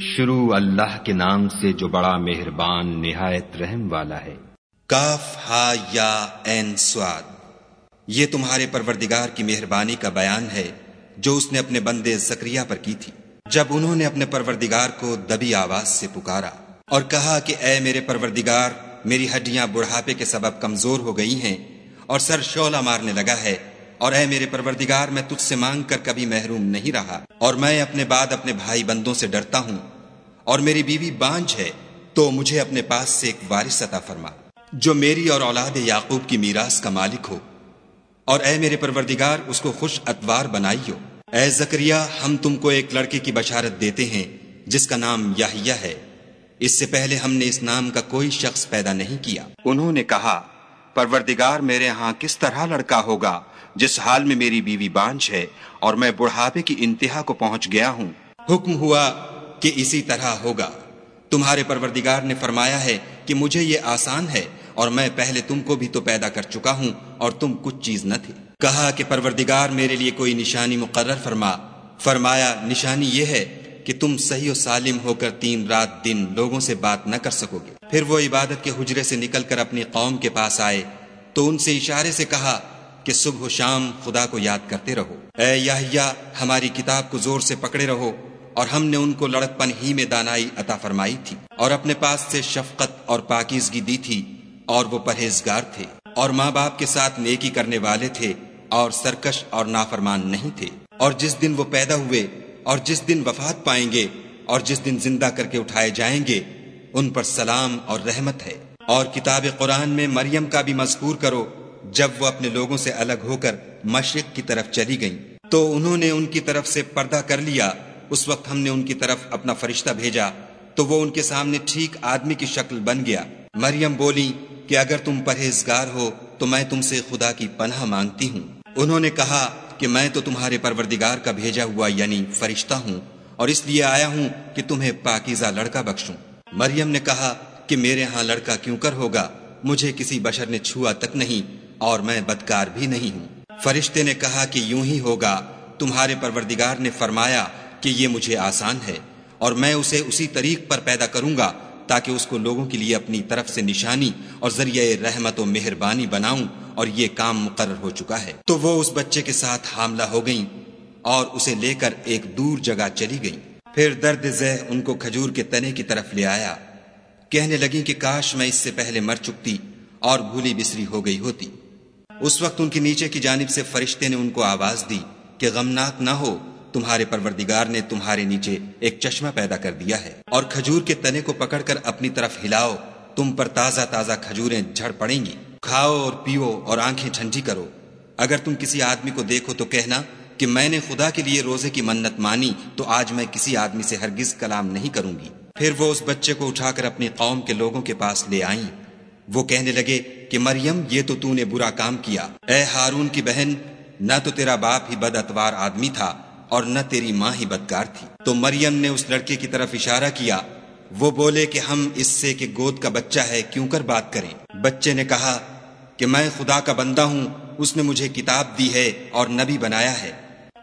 شروع اللہ کے نام سے جو بڑا مہربان نہایت رحم والا ہے۔ کاف، ہا، یا، این، سواد۔ یہ تمہارے پروردگار کی مہربانی کا بیان ہے جو اس نے اپنے بندے زکریہ پر کی تھی۔ جب انہوں نے اپنے پروردگار کو دبی آواز سے پکارا اور کہا کہ اے میرے پروردگار، میری ہڈیاں بڑھاپے کے سبب کمزور ہو گئی ہیں اور سر شولہ مارنے لگا ہے اور اے میرے پروردگار، میں تجھ سے مانگ کر کبھی محروم نہیں رہا۔ اور میں اپنے بعد اپنے بھائی بندوں سے ڈرتا ہوں۔ اور میری بیوی بانج ہے، تو مجھے اپنے پاس سے ایک وارث عطا فرما۔ جو میری اور اولاد یعقوب کی میراث کا مالک ہو۔ اور اے میرے پروردگار، اس کو خوش اتوار بنائی ہو اے زکریہ ہم تم کو ایک لڑکے کی بشارت دیتے ہیں، جس کا نام یاہیہ ہے۔ اس سے پہلے ہم نے اس نام کا کوئی شخص پیدا نہیں کیا۔ انہوں نے کہا، پروردگار، میرے ہاں کس طرح لڑکا ہوگا؟ جس حال میں میری بیوی بانچ ہے اور میں بڑھاپے کی انتہا کو پہنچ گیا ہوں، حکم ہوا کہ اسی طرح ہوگا۔ تمہارے پروردگار نے فرمایا ہے کہ مجھے یہ آسان ہے اور میں پہلے تم کو بھی تو پیدا کر چکا ہوں اور تم کچھ چیز نہ تھے۔ کہا کہ پروردگار میرے لیے کوئی نشانی مقرر فرما۔ فرمایا، نشانی یہ ہے کہ تم صحیح و سالم ہو کر تین رات دن لوگوں سے بات نہ کر سکو گے۔ پھر وہ عبادت کے حجرے سے نکل کر اپنی قوم کے پاس آئے۔ تو ان سے اشارے سے کہا کہ صبح و شام خدا کو یاد کرتے رہو۔ اے یا ہماری کتاب کو زور سے پکڑے رہو اور ہم نے ان کو لڑک پن ہی میں دانائی عطا فرمائی تھی۔ اور اپنے پاس سے شفقت اور پاکیزگی دی تھی اور وہ پرہیزگار تھے اور ماں باپ کے ساتھ نیکی کرنے والے تھے اور سرکش اور نافرمان نہیں تھے۔ اور جس دن وہ پیدا ہوئے اور جس دن وفات پائیں گے اور جس دن زندہ کر کے اٹھائے جائیں گے، ان پر سلام اور رحمت ہے۔ اور کتاب قرآن میں مریم کا بھی مذکور کرو جب وہ اپنے لوگوں سے الگ ہو کر مشرق کی طرف چلی گئیں، تو انہوں نے ان کی طرف سے پردہ کر لیا۔ اس وقت ہم نے ان کی طرف اپنا فرشتہ بھیجا، تو وہ ان کے سامنے ٹھیک آدمی کی شکل بن گیا۔ مریم بولی کہ اگر تم پرہیزگار ہو، تو میں تم سے خدا کی پناہ مانگتی ہوں۔ انہوں نے کہا کہ میں تو تمہارے پروردگار کا بھیجا ہوا یعنی فرشتہ ہوں، اور اس لیے آیا ہوں کہ تمہیں پاکیزہ لڑکا بخشوں۔ مریم نے کہا کہ میرے ہاں لڑکا کیوں کر ہوگا؟ مجھے کسی بشر نے چھوا تک نہیں اور میں بدکار بھی نہیں ہوں۔ فرشتے نے کہا کہ یوں ہی ہوگا۔ تمہارے پروردگار نے فرمایا کہ یہ مجھے آسان ہے اور میں اسے اسی طریق پر پیدا کروں گا تاکہ اس کو لوگوں کے لیے اپنی طرف سے نشانی اور ذریعہ رحمت و مہربانی بناؤں اور یہ کام مقرر ہو چکا ہے۔ تو وہ اس بچے کے ساتھ حاملہ ہو گئیں اور اسے لے کر ایک دور جگہ چلی گئیں۔ پھر درد زہ ان کو کھجور کے تنے کی طرف لے آیا۔ کہنے لگی کہ کاش میں اس سے پہلے مر چکتی اور بھولی بسری ہو گئی ہوتی۔ اس وقت ان کے نیچے کی جانب سے فرشتے نے ان کو آواز دی کہ غمناک نہ ہو، تمہارے پروردگار نے تمہارے نیچے ایک چشمہ پیدا کر دیا ہے۔ اور کھجور کے تنے کو پکڑ کر اپنی طرف ہلاؤ، تم پر تازہ تازہ کھجوریں جھڑ پڑیں گی۔ کھاؤ اور پیو اور آنکھیں ٹھنڈی کرو۔ اگر تم کسی آدمی کو دیکھو تو کہنا کہ میں نے خدا کے لیے روزے کی منت مانی تو آج میں کسی آدمی سے ہرگز کلام نہیں کروں گی۔ پھر وہ اس بچے کو اٹھا کر اپنی قوم کے لوگوں کے پاس لے آئیں۔ وہ کہنے لگے کہ مریم، یہ تو تو نے برا کام کیا۔ اے ہارون کی بہن، نہ تو تیرا باپ ہی بد اتوار آدمی تھا اور نہ تیری ماں ہی بدکار تھی۔ تو مریم نے اس لڑکے کی طرف اشارہ کیا۔ وہ بولے کہ ہم اس سے کہ گود کا بچہ ہے، کیوں کر بات کریں؟ بچے نے کہا کہ میں خدا کا بندہ ہوں، اس نے مجھے کتاب دی ہے اور نبی بنایا ہے۔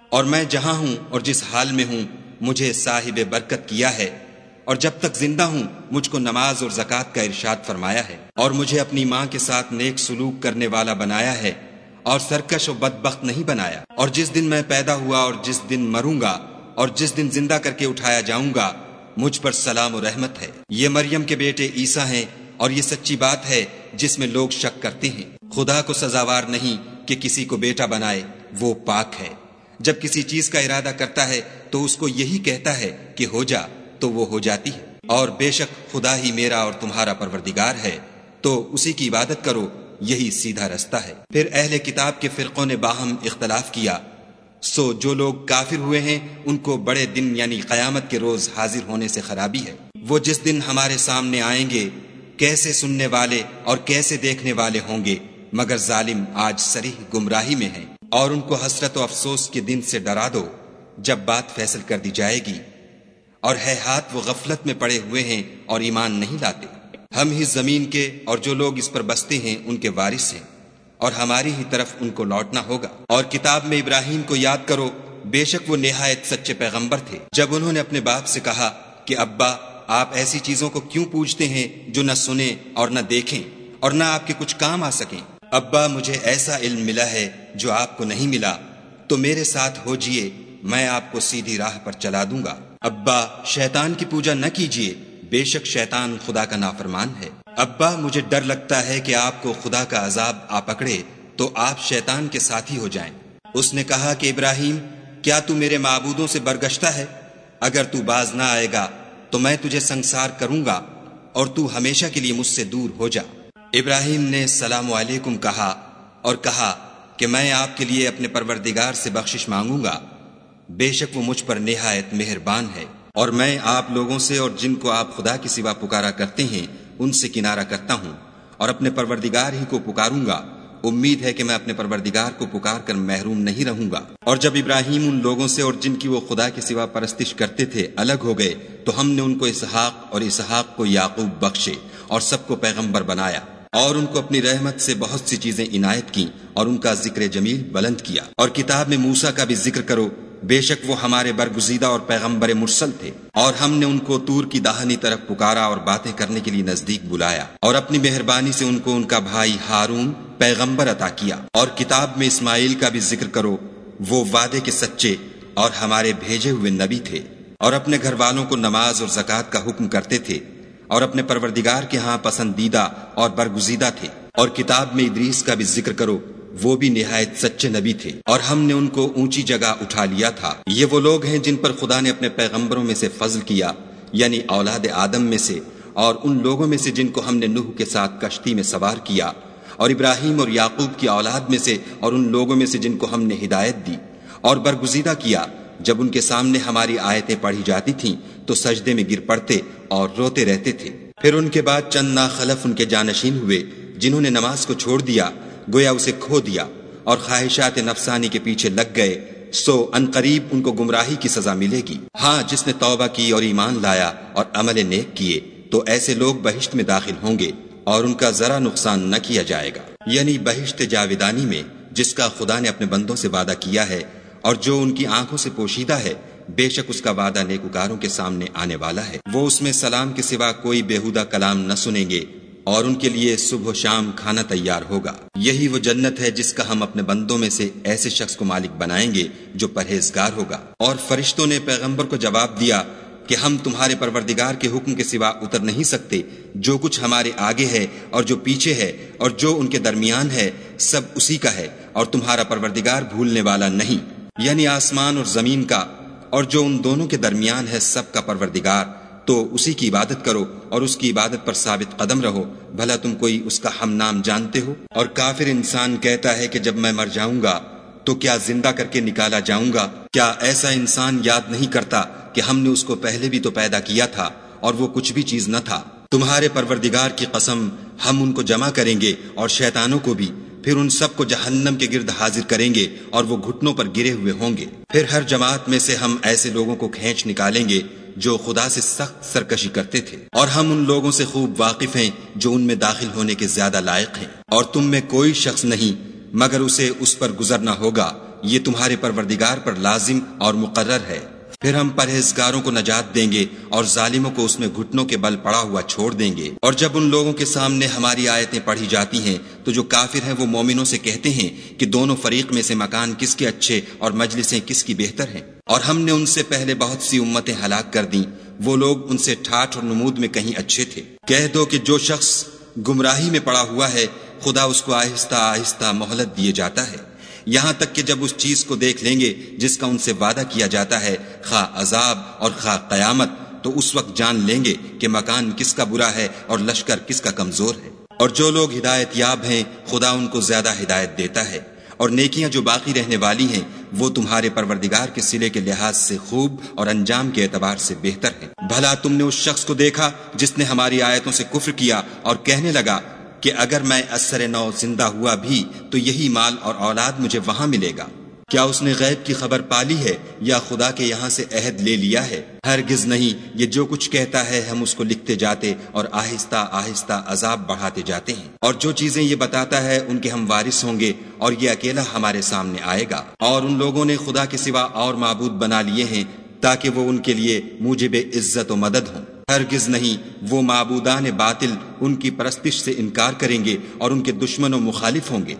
اور میں جہاں ہوں اور جس حال میں ہوں، مجھے صاحب برکت کیا ہے۔ اور جب تک زندہ ہوں، مجھ کو نماز اور زکوٰۃ کا ارشاد فرمایا ہے اور مجھے اپنی ماں کے ساتھ نیک سلوک کرنے والا بنایا ہے اور سرکش و بدبخت نہیں بنایا۔ اور جس دن میں پیدا ہوا اور جس دن مروں گا اور جس دن زندہ کر کے اٹھایا جاؤں گا، مجھ پر سلام و رحمت ہے۔ یہ مریم کے بیٹے عیسیٰ ہیں اور یہ سچی بات ہے جس میں لوگ شک کرتے ہیں۔ خدا کو سزاوار نہیں کہ کسی کو بیٹا بنائے، وہ پاک ہے۔ جب کسی چیز کا ارادہ کرتا ہے تو اس کو یہی کہتا ہے کہ ہو جا۔ تو وہ ہو جاتی ہے۔ اور بے شک خدا ہی میرا اور تمہارا پروردگار ہے۔ تو اسی کی عبادت کرو، یہی سیدھا رستہ ہے۔ پھر اہل کتاب کے فرقوں نے باہم اختلاف کیا۔ سو جو لوگ کافر ہوئے ہیں، ان کو بڑے دن یعنی قیامت کے روز حاضر ہونے سے خرابی ہے۔ وہ جس دن ہمارے سامنے آئیں گے، کیسے سننے والے اور کیسے دیکھنے والے ہوں گے؟ مگر ظالم آج سریح گمراہی میں ہیں۔ اور ان کو حسرت و افسوس کے دن سے ڈرا دو۔ جب بات فیصل کر دی جائے گی اور ہے ہاتھ وہ غفلت میں پڑے ہوئے ہیں اور ایمان نہیں لاتے۔ ہم ہی زمین کے اور جو لوگ اس پر بستے ہیں ان کے وارث ہیں۔ اور ہماری ہی طرف ان کو لوٹنا ہوگا۔ اور کتاب میں ابراہیم کو یاد کرو، بے شک وہ نہایت سچے پیغمبر تھے۔ جب انہوں نے اپنے باپ سے کہا کہ، ابا، آپ ایسی چیزوں کو کیوں پوچھتے ہیں جو نہ سنیں اور نہ دیکھیں اور نہ آپ کے کچھ کام آ سکیں؟ ابا، مجھے ایسا علم ملا ہے جو آپ کو نہیں ملا۔ تو میرے ساتھ ہو جیے میں آپ کو سیدھی راہ پر چلا دوں گا۔ ابا، شیطان کی پوجا نہ کیجیے، بے شک شیطان خدا کا نافرمان ہے۔ ابا، مجھے ڈر لگتا ہے کہ آپ کو خدا کا عذاب آ پکڑے، تو آپ شیطان کے ساتھی ہو جائیں۔ اس نے کہا کہ ابراہیم، کیا تو میرے معبودوں سے برگشتہ ہے؟ اگر تو باز نہ آئے گا، تو میں تجھے سنسار کروں گا، اور تو ہمیشہ کے لیے مجھ سے دور ہو جا۔ ابراہیم نے السلام علیکم کہا، اور کہا کہ میں آپ کے لیے اپنے پروردگار سے بخشش مانگوں گا۔ بے شک وہ مجھ پر نہایت مہربان ہے۔ اور میں آپ لوگوں سے اور جن کو آپ خدا کی سوا پکارا کرتے ہیں، ان سے کنارہ کرتا ہوں۔ اور اپنے پروردگار ہی کو پکاروں گا۔ امید ہے کہ میں اپنے پروردگار کو پکار کر محروم نہیں رہوں گا۔ اور جب ابراہیم ان لوگوں سے اور جن کی وہ خدا کے سوا پرستش کرتے تھے الگ ہو گئے، تو ہم نے ان کو اسحاق اور اسحاق کو یعقوب بخشے اور سب کو پیغمبر بنایا۔ اور ان کو اپنی رحمت سے بہت سی چیزیں عنایت کی اور ان کا ذکر جمیل بلند کیا۔ اور کتاب میں موسا کا بھی ذکر کرو۔ بے شک وہ ہمارے برگزیدہ اور پیغمبر مرسل تھے، اور ہم نے ان کو تور کی داہنی طرف پکارا اور باتیں کرنے کے لیے نزدیک بلایا، اور اپنی مہربانی سے ان کو ان کا بھائی ہارون پیغمبر عطا کیا۔ اور کتاب میں اسماعیل کا بھی ذکر کرو، وہ وعدے کے سچے اور ہمارے بھیجے ہوئے نبی تھے۔ اور اپنے گھر والوں کو نماز اور زکوٰۃ کا حکم کرتے تھے، اور اپنے پروردگار کے ہاں پسندیدہ اور برگزیدہ تھے۔ اور کتاب میں ادریس کا بھی ذکر کرو وہ بھی نہایت سچے نبی تھے۔ اور ہم نے ان کو اونچی جگہ اٹھا لیا تھا۔ یہ وہ لوگ ہیں جن پر خدا نے اپنے پیغمبروں میں سے فضل کیا یعنی اولاد آدم میں سے، اور ان لوگوں میں سے جن کو ہم نے نوح کے ساتھ کشتی میں سوار کیا، اور ابراہیم اور یعقوب کی اولاد میں سے، اور ان لوگوں میں سے جن کو ہم نے ہدایت دی۔ اور برگزیدہ کیا، جب ان کے سامنے ہماری آیتیں پڑھی جاتی تھیں، تو سجدے میں گر پڑتے اور روتے رہتے تھے۔ پھر ان کے بعد چند ناخلف ان کے جانشین ہوئے، جنہوں نے نماز کو چھوڑ دیا گویا اسے کھو دیا اور خواہشات نفسانی کے پیچھے لگ گئے، سو ان قریب ان کو گمراہی کی سزا ملے گی۔ ہاں جس نے توبہ کی اور ایمان لایا اور عمل نیک کیے، تو ایسے لوگ بہشت میں داخل ہوں گے اور ان کا ذرا نقصان نہ کیا جائے گا۔ یعنی بہشت جاویدانی میں، جس کا خدا نے اپنے بندوں سے وعدہ کیا ہے اور جو ان کی آنکھوں سے پوشیدہ ہے، بے شک اس کا وعدہ نیکوکاروں کے سامنے آنے والا ہے۔ وہ اس میں سلام کے سوا کوئی بےحدہ کلام نہ سنیں گے۔ اور ان کے لیے صبح و شام کھانا تیار ہوگا۔ یہی وہ جنت ہے جس کا ہم اپنے بندوں میں سے ایسے شخص کو مالک بنائیں گے جو پرہیزگار ہوگا۔ اور فرشتوں نے پیغمبر کو جواب دیا کہ ہم تمہارے پروردگار کے حکم کے سوا اتر نہیں سکتے۔ جو کچھ ہمارے آگے ہے اور جو پیچھے ہے اور جو ان کے درمیان ہے، سب اسی کا ہے اور تمہارا پروردگار بھولنے والا نہیں۔ یعنی آسمان اور زمین کا اور جو ان دونوں کے درمیان ہے، سب کا پروردگار۔ تو اسی کی عبادت کرو اور اس کی عبادت پر ثابت قدم رہو۔ بھلا تم کوئی اس کا ہم نام جانتے ہو؟ اور کافر انسان کہتا ہے کہ جب میں مر جاؤں گا تو کیا زندہ کر کے نکالا جاؤں گا؟ کیا ایسا انسان یاد نہیں کرتا کہ ہم نے اس کو پہلے بھی تو پیدا کیا تھا اور وہ کچھ بھی چیز نہ تھا؟ تمہارے پروردگار کی قسم، ہم ان کو جمع کریں گے اور شیطانوں کو بھی۔ پھر ان سب کو جہنم کے گرد حاضر کریں گے اور وہ گھٹنوں پر گرے ہوئے ہوں گے۔ پھر ہر جماعت میں سے ہم ایسے لوگوں کو کھینچ نکالیں گے جو خدا سے سخت سرکشی کرتے تھے۔ اور ہم ان لوگوں سے خوب واقف ہیں جو ان میں داخل ہونے کے زیادہ لائق ہیں۔ اور تم میں کوئی شخص نہیں، مگر اسے اس پر گزرنا ہوگا۔ یہ تمہارے پروردگار پر لازم اور مقرر ہے۔ پھر ہم پرہیزگاروں کو نجات دیں گے اور ظالموں کو اس میں گھٹنوں کے بل پڑا ہوا چھوڑ دیں گے۔ اور جب ان لوگوں کے سامنے ہماری آیتیں پڑھی جاتی ہیں، تو جو کافر ہیں وہ مومنوں سے کہتے ہیں کہ دونوں فریق میں سے مکان کس کے اچھے اور مجلسیں کس کی بہتر ہیں۔ اور ہم نے ان سے پہلے بہت سی امتیں ہلاک کر دیں۔ وہ لوگ ان سے ٹھاٹ اور نمود میں کہیں اچھے تھے۔ کہہ دو کہ جو شخص گمراہی میں پڑا ہوا ہے، خدا اس کو آہستہ آہستہ مہلت دیے جاتا ہے۔ یہاں تک کہ جب اس چیز کو دیکھ لیں گے، جس کا ان سے وعدہ کیا جاتا ہے، خواہ عذاب اور خواہ قیامت، تو اس وقت جان لیں گے کہ مکان کس کا برا ہے اور لشکر کس کا کمزور ہے۔ اور جو لوگ ہدایت یاب ہیں، خدا ان کو زیادہ ہدایت دیتا ہے۔ اور نیکیاں جو باقی رہنے والی ہیں، وہ تمہارے پروردگار کے سلے کے لحاظ سے خوب اور انجام کے اعتبار سے بہتر ہیں۔ بھلا تم نے اس شخص کو دیکھا جس نے ہماری آیتوں سے کفر کیا اور کہنے لگا کہ اگر میں اثر نو زندہ ہوا بھی تو یہی مال اور اولاد مجھے وہاں ملے گا۔ کیا اس نے غیب کی خبر پالی ہے یا خدا کے یہاں سے عہد لے لیا ہے؟ ہرگز نہیں، یہ جو کچھ کہتا ہے ہم اس کو لکھتے جاتے اور آہستہ آہستہ عذاب بڑھاتے جاتے ہیں۔ اور جو چیزیں یہ بتاتا ہے ان کے ہم وارث ہوں گے اور یہ اکیلا ہمارے سامنے آئے گا۔ اور ان لوگوں نے خدا کے سوا اور معبود بنا لیے ہیں تاکہ وہ ان کے لیے موجب عزت و مدد ہوں۔ ہرگز نہیں، وہ معبودان باطل ان کی پرستش سے انکار کریں گے اور ان کے دشمن و مخالف ہوں گے۔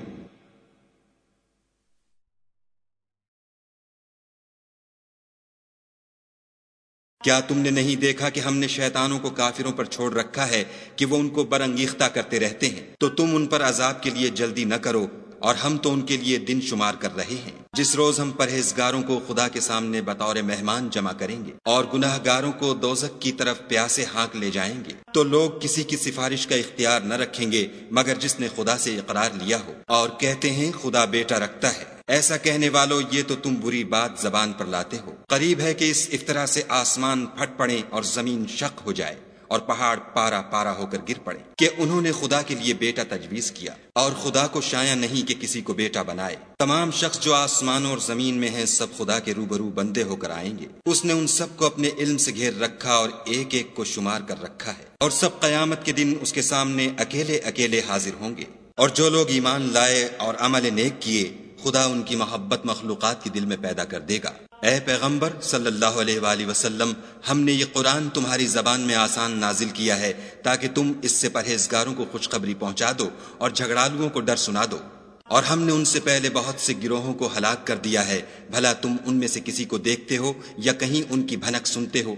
کیا تم نے نہیں دیکھا کہ ہم نے شیطانوں کو کافروں پر چھوڑ رکھا ہے کہ وہ ان کو برنگیختہ کرتے رہتے ہیں؟ تو تم ان پر عذاب کے لیے جلدی نہ کرو اور ہم تو ان کے لیے دن شمار کر رہے ہیں۔ جس روز ہم پرہیزگاروں کو خدا کے سامنے بطور مہمان جمع کریں گے اور گناہ گاروں کو دوزک کی طرف پیاسے ہانک لے جائیں گے، تو لوگ کسی کی سفارش کا اختیار نہ رکھیں گے مگر جس نے خدا سے اقرار لیا ہو اور کہتے ہیں خدا بیٹا رکھتا ہے۔ ایسا کہنے والوں یہ تو تم بری بات زبان پر لاتے ہو۔ قریب ہے کہ اس افطرا سے آسمان پھٹ پڑے اور زمین شک ہو جائے اور پہاڑ پارا پارا ہو کر گر پڑے کہ انہوں نے خدا کے لیے بیٹا تجویز کیا اور خدا کو شایا نہیں کہ کسی کو بیٹا بنائے۔ تمام شخص جو آسمانوں اور زمین میں ہیں، سب خدا کے روبرو بندے ہو کر آئیں گے۔ اس نے ان سب کو اپنے علم سے گھیر رکھا اور ایک ایک کو شمار کر رکھا ہے۔ اور سب قیامت کے دن اس کے سامنے اکیلے اکیلے حاضر ہوں گے۔ اور جو لوگ ایمان لائے اور عمل نیک کیے خدا ان کی محبت مخلوقات کے دل میں پیدا کر دے گا۔ اے پیغمبر، صلی اللہ علیہ وآلہ وسلم، ہم نے یہ قرآن تمہاری زبان میں آسان نازل کیا ہے تاکہ تم اس سے پرہیزگاروں کو خوشخبری پہنچا دو اور جھگڑالوؤں کو ڈر سنا دو۔ اور ہم نے ان سے پہلے بہت سے گروہوں کو ہلاک کر دیا ہے۔ بھلا تم ان میں سے کسی کو دیکھتے ہو یا کہیں ان کی بھنک سنتے ہو؟